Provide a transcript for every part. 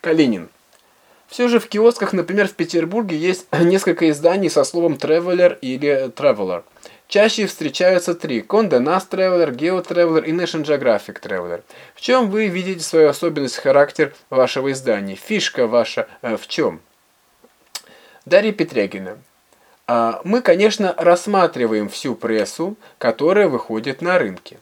Калинин. Все же в киосках, например, в Петербурге, есть несколько изданий со словом «traveler» или «traveler». Чаще встречаются три – Condé Nast Traveler, Geo Traveler и National Geographic Traveler. В чем вы видите свою особенность, характер вашего издания? Фишка ваша э, в чем? Дарья Петрягина. А, мы, конечно, рассматриваем всю прессу, которая выходит на рынке.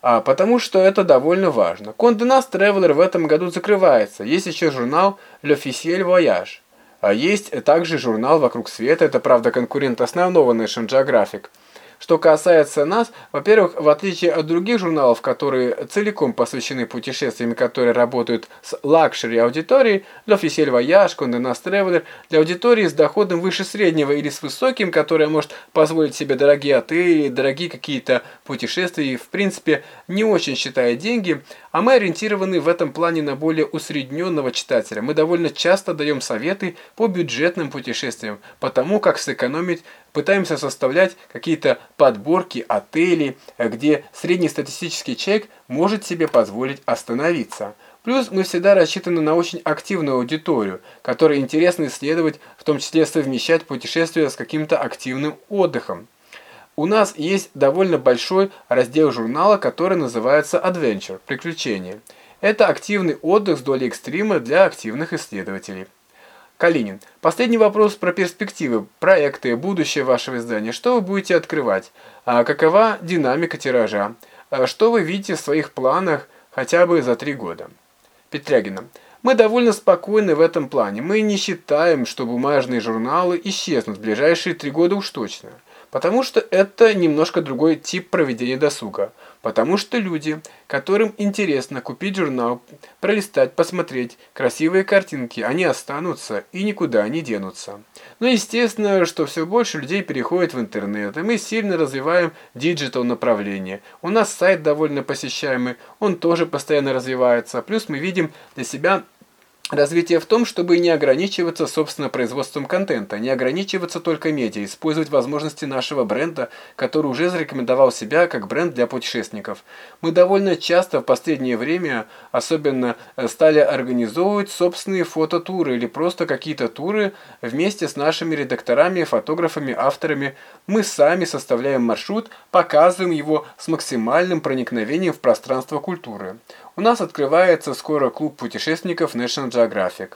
А, потому что это довольно важно. Nast Traveler в этом году закрывается. Есть еще журнал L'Officiel Voyage. А есть также журнал «Вокруг света», это, правда, конкурент основного National Geographic – что касается нас, во-первых, в отличие от других журналов, которые целиком посвящены путешествиям, которые работают с luxury аудиторией, для L'Officiel Voyage, Condé Nast Traveler, для аудитории с доходом выше среднего или с высоким, которая может позволить себе дорогие отели, дорогие какие-то путешествия и, в принципе, не очень считает деньги, а мы ориентированы в этом плане на более усредненного читателя. Мы довольно часто даем советы по бюджетным путешествиям, по тому, как сэкономить пытаемся составлять какие-то подборки отелей, где среднестатистический человек может себе позволить остановиться. Плюс мы всегда рассчитаны на очень активную аудиторию, которой интересно исследовать, в том числе совмещать путешествия с каким-то активным отдыхом. У нас есть довольно большой раздел журнала, который называется Adventure – приключения. Это активный отдых с долей экстрима для активных исследователей. Калинин. Последний вопрос про перспективы, проекты, будущее вашего издания. Что вы будете открывать? А какова динамика тиража? А что вы видите в своих планах хотя бы за три года? Петрягина. Мы довольно спокойны в этом плане. Мы не считаем, что бумажные журналы исчезнут в ближайшие три года уж точно. Потому что это немножко другой тип проведения досуга. Потому что люди, которым интересно купить журнал, пролистать, посмотреть красивые картинки, они останутся и никуда не денутся. Но естественно, что все больше людей переходит в интернет, и мы сильно развиваем digital направление. У нас сайт довольно посещаемый, он тоже постоянно развивается. Плюс мы видим для себя Развитие в том, чтобы не ограничиваться, собственно, производством контента, не ограничиваться только медиа, использовать возможности нашего бренда, который уже зарекомендовал себя как бренд для путешественников. Мы довольно часто в последнее время особенно э, стали организовывать собственные фототуры или просто какие-то туры вместе с нашими редакторами, фотографами, авторами. Мы сами составляем маршрут, показываем его с максимальным проникновением в пространство культуры. У нас открывается скоро клуб путешественников National Geographic.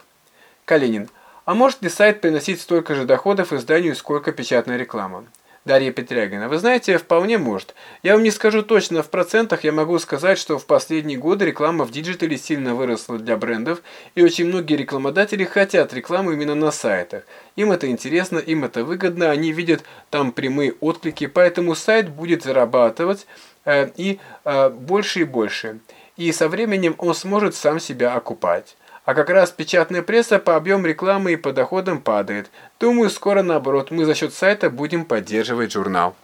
Калинин. А может ли сайт приносить столько же доходов изданию, сколько печатная реклама? Дарья Петрягина. Вы знаете, вполне может. Я вам не скажу точно в процентах, я могу сказать, что в последние годы реклама в digital е сильно выросла для брендов, и очень многие рекламодатели хотят рекламу именно на сайтах. Им это интересно, им это выгодно, они видят там прямые отклики, поэтому сайт будет зарабатывать э, и э, больше и больше и со временем он сможет сам себя окупать. А как раз печатная пресса по объему рекламы и по доходам падает. Думаю, скоро наоборот, мы за счет сайта будем поддерживать журнал.